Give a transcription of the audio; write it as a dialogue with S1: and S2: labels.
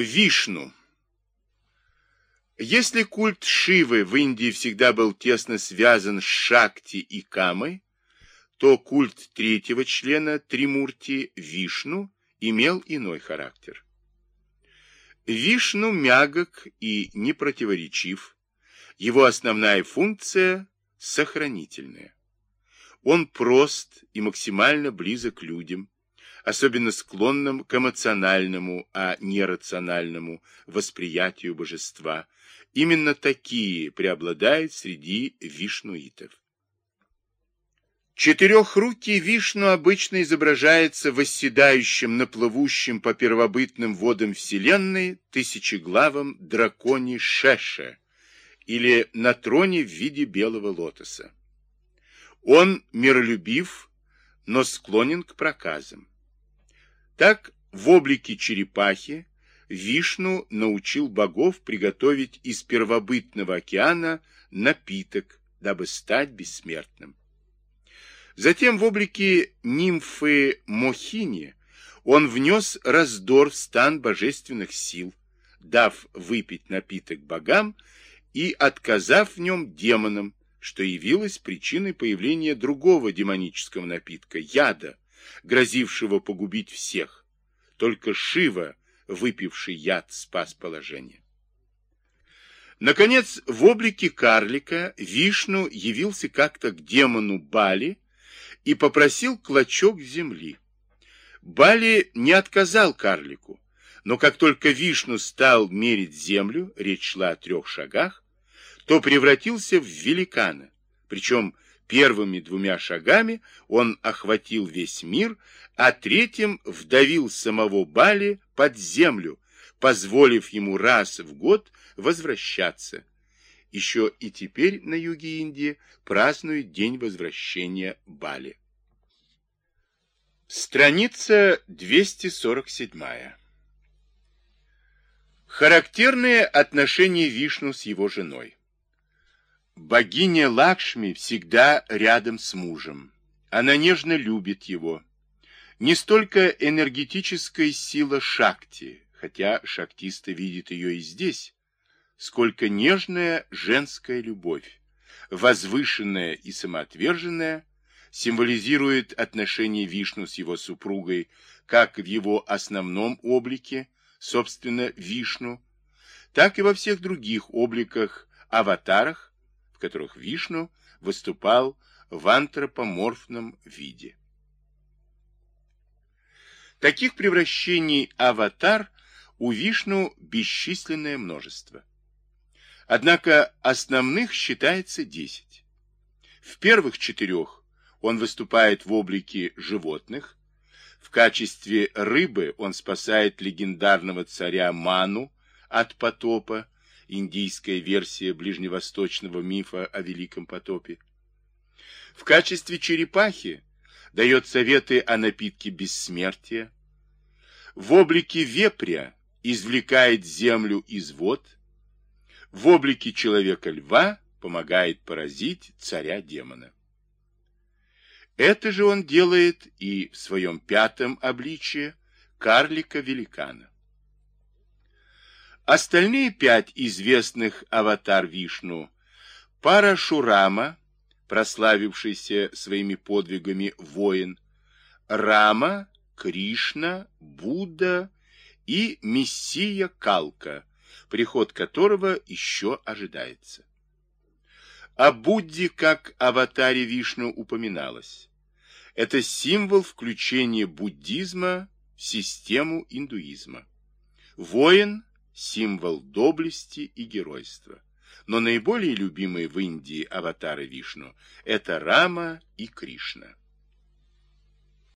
S1: Вишну. Если культ Шивы в Индии всегда был тесно связан с Шакти и Камой, то культ третьего члена Тримурти Вишну имел иной характер. Вишну мягок и непротиворечив, его основная функция – сохранительная. Он прост и максимально близок людям, особенно склонным к эмоциональному, а не рациональному восприятию божества. Именно такие преобладают среди вишнуитов. Четырехрукий Вишну обычно изображается восседающим на плывущем по первобытным водам Вселенной тысячеглавом драконе Шеше или на троне в виде белого лотоса. Он миролюбив, но склонен к проказам. Так в облике черепахи Вишну научил богов приготовить из первобытного океана напиток, дабы стать бессмертным. Затем в облике нимфы Мохини он внес раздор в стан божественных сил, дав выпить напиток богам и отказав в нем демонам, что явилось причиной появления другого демонического напитка – яда, грозившего погубить всех. Только Шива, выпивший яд, спас положение. Наконец, в облике карлика Вишну явился как-то к демону Бали и попросил клочок земли. Бали не отказал карлику, но как только Вишну стал мерить землю, речь шла о трех шагах, то превратился в великана, причем Первыми двумя шагами он охватил весь мир, а третьим вдавил самого Бали под землю, позволив ему раз в год возвращаться. Еще и теперь на юге Индии празднуют день возвращения Бали. Страница 247. Характерные отношения Вишну с его женой. Богиня Лакшми всегда рядом с мужем. Она нежно любит его. Не столько энергетическая сила Шакти, хотя шактисты видят ее и здесь, сколько нежная женская любовь, возвышенная и самоотверженная, символизирует отношение Вишну с его супругой как в его основном облике, собственно, Вишну, так и во всех других обликах, аватарах, в которых Вишну выступал в антропоморфном виде. Таких превращений аватар у Вишну бесчисленное множество. Однако основных считается 10. В первых четырех он выступает в облике животных, в качестве рыбы он спасает легендарного царя Ману от потопа, индийская версия ближневосточного мифа о Великом потопе. В качестве черепахи дает советы о напитке бессмертия. В облике вепря извлекает землю из вод. В облике человека-льва помогает поразить царя-демона. Это же он делает и в своем пятом обличье карлика-великана. Остальные пять известных аватар Вишну – Парашурама, прославившийся своими подвигами воин, Рама, Кришна, Будда и Мессия Калка, приход которого еще ожидается. О Будде как аватаре Вишну упоминалось. Это символ включения буддизма в систему индуизма. Воин – символ доблести и геройства. Но наиболее любимые в Индии аватары Вишну – это Рама и Кришна.